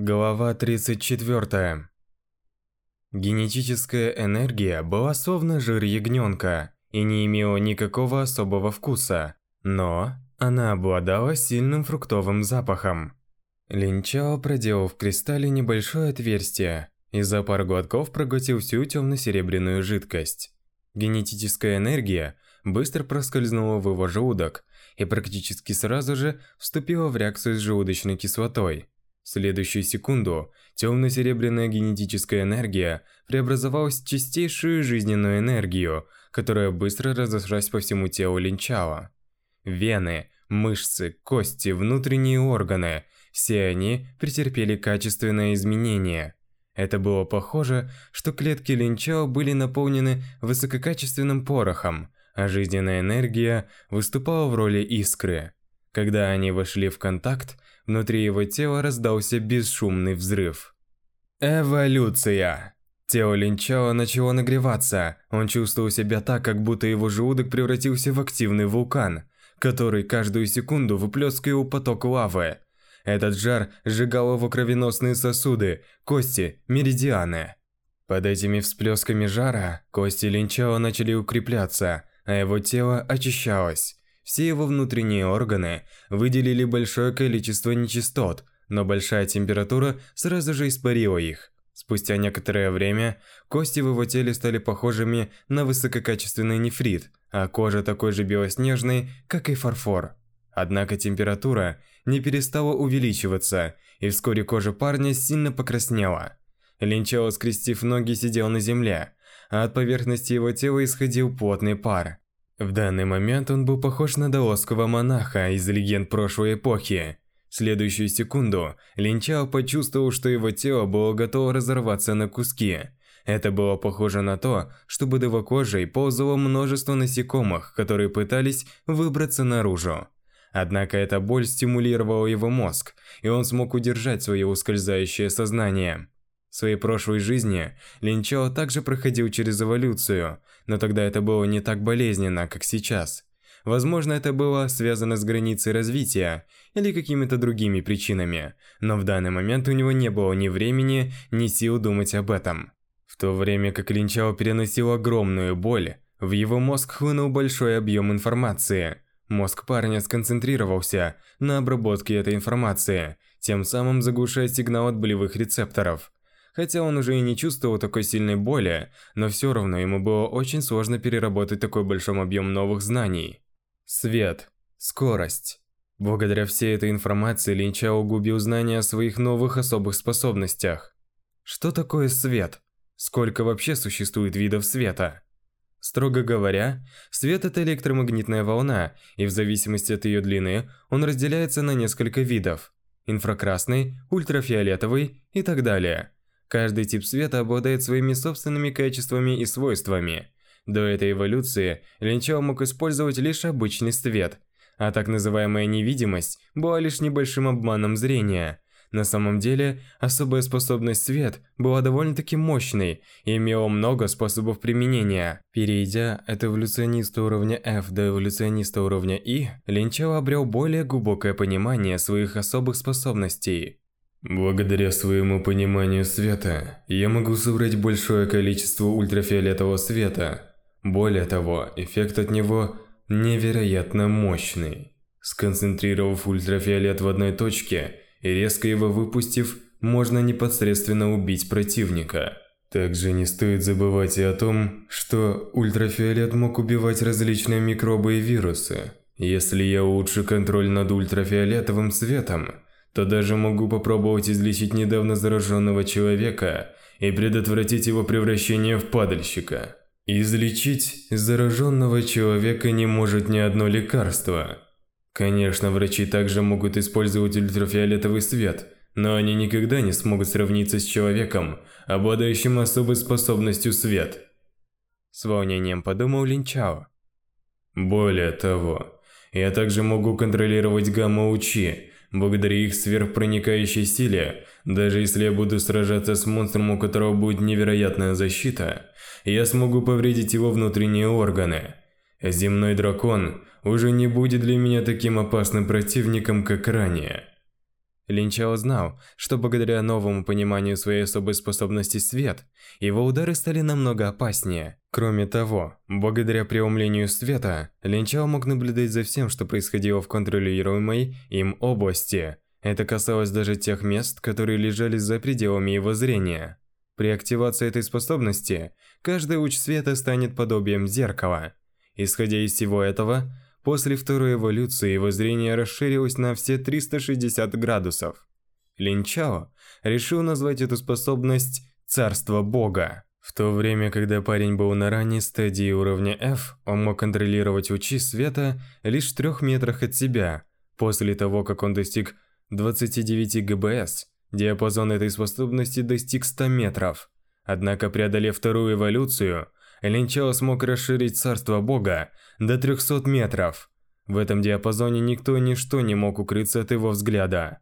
Глава 34. Генетическая энергия была словно жир ягненка и не имела никакого особого вкуса, но она обладала сильным фруктовым запахом. Линчао проделал в кристалле небольшое отверстие и за пару глотков проглотил всю темно-серебряную жидкость. Генетическая энергия быстро проскользнула в его желудок и практически сразу же вступила в реакцию с желудочной кислотой – в следующую секунду темно-серебряная генетическая энергия преобразовалась в чистейшую жизненную энергию, которая быстро разошлась по всему телу линчала. Вены, мышцы, кости, внутренние органы – все они претерпели качественное изменение. Это было похоже, что клетки линчао были наполнены высококачественным порохом, а жизненная энергия выступала в роли искры. Когда они вошли в контакт, Внутри его тела раздался бесшумный взрыв. Эволюция. Тело Линчао начало нагреваться. Он чувствовал себя так, как будто его желудок превратился в активный вулкан, который каждую секунду выплескивал поток лавы. Этот жар сжигал его кровеносные сосуды, кости, меридианы. Под этими всплесками жара кости Линчао начали укрепляться, а его тело очищалось. Все его внутренние органы выделили большое количество нечистот, но большая температура сразу же испарила их. Спустя некоторое время кости в его теле стали похожими на высококачественный нефрит, а кожа такой же белоснежной, как и фарфор. Однако температура не перестала увеличиваться, и вскоре кожа парня сильно покраснела. Линчао, скрестив ноги, сидел на земле, а от поверхности его тела исходил плотный пар. В данный момент он был похож на даосского монаха из легенд прошлой эпохи. В следующую секунду Линчао почувствовал, что его тело было готово разорваться на куски. Это было похоже на то, что бодовокожей ползало множество насекомых, которые пытались выбраться наружу. Однако эта боль стимулировала его мозг, и он смог удержать свое ускользающее сознание. В своей прошлой жизни Линчао также проходил через эволюцию, но тогда это было не так болезненно, как сейчас. Возможно, это было связано с границей развития или какими-то другими причинами, но в данный момент у него не было ни времени, ни сил думать об этом. В то время как Линчао переносил огромную боль, в его мозг хлынул большой объем информации. Мозг парня сконцентрировался на обработке этой информации, тем самым заглушая сигнал от болевых рецепторов. Хотя он уже и не чувствовал такой сильной боли, но все равно ему было очень сложно переработать такой большой объем новых знаний. Свет. Скорость. Благодаря всей этой информации Лин Чао углубил знания о своих новых особых способностях. Что такое свет? Сколько вообще существует видов света? Строго говоря, свет – это электромагнитная волна, и в зависимости от ее длины он разделяется на несколько видов – инфракрасный, ультрафиолетовый и так далее – Каждый тип света обладает своими собственными качествами и свойствами. До этой эволюции Линчао мог использовать лишь обычный свет, а так называемая невидимость была лишь небольшим обманом зрения. На самом деле, особая способность свет была довольно-таки мощной и имела много способов применения. Перейдя от эволюциониста уровня F до эволюциониста уровня I, Линчао обрел более глубокое понимание своих особых способностей. Благодаря своему пониманию света, я могу собрать большое количество ультрафиолетового света. Более того, эффект от него невероятно мощный. Сконцентрировав ультрафиолет в одной точке и резко его выпустив, можно непосредственно убить противника. Также не стоит забывать и о том, что ультрафиолет мог убивать различные микробы и вирусы. Если я улучшу контроль над ультрафиолетовым светом – то даже могу попробовать излечить недавно зараженного человека и предотвратить его превращение в падальщика. Излечить зараженного человека не может ни одно лекарство. Конечно, врачи также могут использовать ультрафиолетовый свет, но они никогда не смогут сравниться с человеком, обладающим особой способностью свет. С волнением подумал Линчао. Более того, я также могу контролировать гамма-лучи. Благодаря их сверхпроникающей силе, даже если я буду сражаться с монстром, у которого будет невероятная защита, я смогу повредить его внутренние органы. Земной дракон уже не будет для меня таким опасным противником, как ранее. Линчао знал, что благодаря новому пониманию своей особой способности свет, его удары стали намного опаснее. Кроме того, благодаря преумлению света, Линчао мог наблюдать за всем, что происходило в контролируемой им области. Это касалось даже тех мест, которые лежали за пределами его зрения. При активации этой способности, каждый луч света станет подобием зеркала. Исходя из всего этого, После второй эволюции его зрение расширилось на все 360 градусов. Линчао решил назвать эту способность «Царство Бога». В то время, когда парень был на ранней стадии уровня F, он мог контролировать лучи света лишь в трех метрах от себя. После того, как он достиг 29 ГБС, диапазон этой способности достиг 100 метров. Однако, преодолев вторую эволюцию – Линчао смог расширить царство бога до 300 метров. В этом диапазоне никто и ничто не мог укрыться от его взгляда.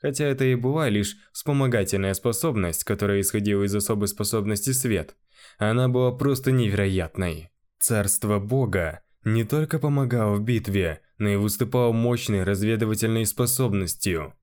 Хотя это и была лишь вспомогательная способность, которая исходила из особой способности свет, она была просто невероятной. Царство бога не только помогало в битве, но и выступало мощной разведывательной способностью.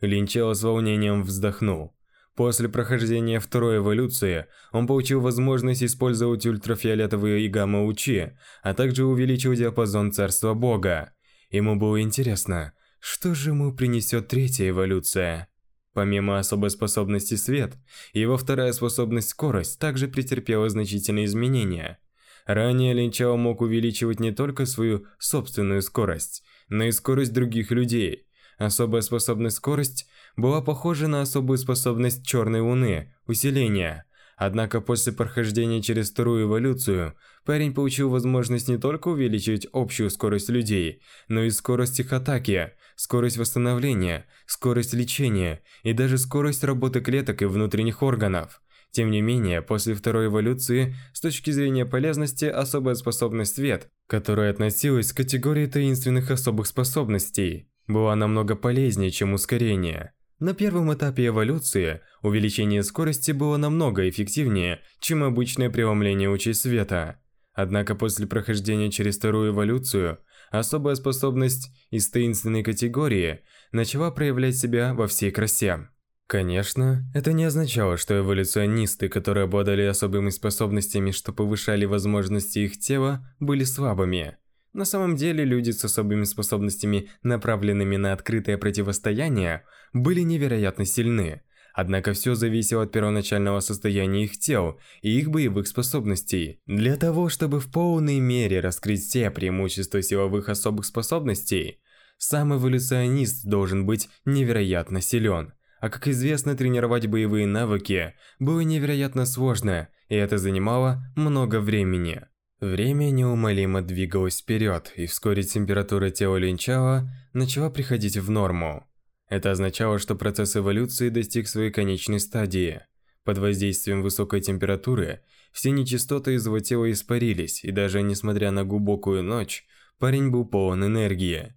Линчао с волнением вздохнул. После прохождения второй эволюции он получил возможность использовать ультрафиолетовые и гамма-лучи, а также увеличил диапазон Царства Бога. Ему было интересно, что же ему принесет третья эволюция. Помимо особой способности свет, его вторая способность скорость также претерпела значительные изменения. Ранее Линчао мог увеличивать не только свою собственную скорость, но и скорость других людей. Особая способность скорость была похожа на особую способность Черной Луны – усиление. Однако после прохождения через вторую эволюцию, парень получил возможность не только увеличить общую скорость людей, но и скорость их атаки, скорость восстановления, скорость лечения и даже скорость работы клеток и внутренних органов. Тем не менее, после второй эволюции, с точки зрения полезности, особая способность свет, которая относилась к категории таинственных особых способностей, была намного полезнее, чем ускорение. На первом этапе эволюции увеличение скорости было намного эффективнее, чем обычное преломление лучей света. Однако после прохождения через вторую эволюцию, особая способность из таинственной категории начала проявлять себя во всей красе. Конечно, это не означало, что эволюционисты, которые обладали особыми способностями, что повышали возможности их тела, были слабыми. На самом деле, люди с особыми способностями, направленными на открытое противостояние, были невероятно сильны. Однако все зависело от первоначального состояния их тел и их боевых способностей. Для того, чтобы в полной мере раскрыть все преимущества силовых особых способностей, сам эволюционист должен быть невероятно силен. А как известно, тренировать боевые навыки было невероятно сложно, и это занимало много времени. Время неумолимо двигалось вперед, и вскоре температура тела Линчао начала приходить в норму. Это означало, что процесс эволюции достиг своей конечной стадии. Под воздействием высокой температуры все нечистоты из его тела испарились, и даже несмотря на глубокую ночь, парень был полон энергии.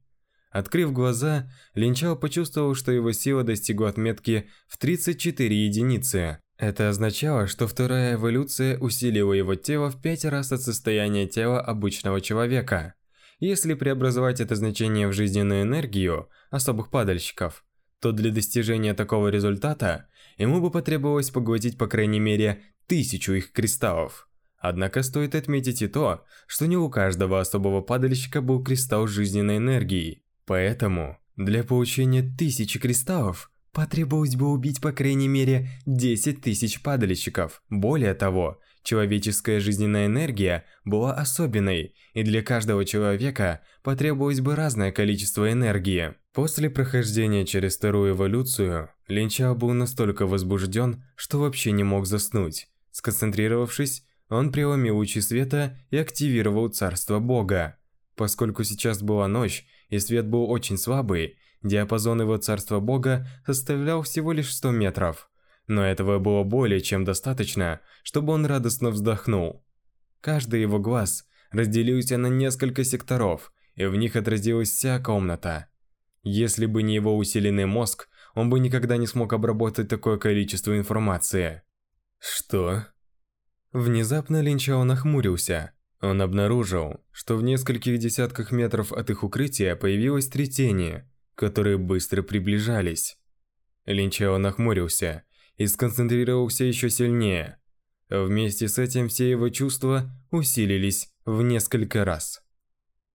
Открыв глаза, Линчао почувствовал, что его сила достигла отметки в 34 единицы. Это означало, что вторая эволюция усилила его тело в пять раз от состояния тела обычного человека. Если преобразовать это значение в жизненную энергию особых падальщиков, то для достижения такого результата ему бы потребовалось поглотить по крайней мере тысячу их кристаллов. Однако стоит отметить и то, что не у каждого особого падальщика был кристалл жизненной энергии. Поэтому для получения тысячи кристаллов – Потребовалось бы убить по крайней мере 10 тысяч падальщиков. Более того, человеческая жизненная энергия была особенной, и для каждого человека потребовалось бы разное количество энергии. После прохождения через вторую эволюцию, Линчао был настолько возбужден, что вообще не мог заснуть. Сконцентрировавшись, он преломил лучи света и активировал царство бога. Поскольку сейчас была ночь, и свет был очень слабый, Диапазон его царства бога составлял всего лишь 100 метров. Но этого было более чем достаточно, чтобы он радостно вздохнул. Каждый его глаз разделился на несколько секторов, и в них отразилась вся комната. Если бы не его усиленный мозг, он бы никогда не смог обработать такое количество информации. Что? Внезапно Линчао нахмурился. Он обнаружил, что в нескольких десятках метров от их укрытия появилось три тени – которые быстро приближались. Линчао нахмурился и сконцентрировался еще сильнее. Вместе с этим все его чувства усилились в несколько раз.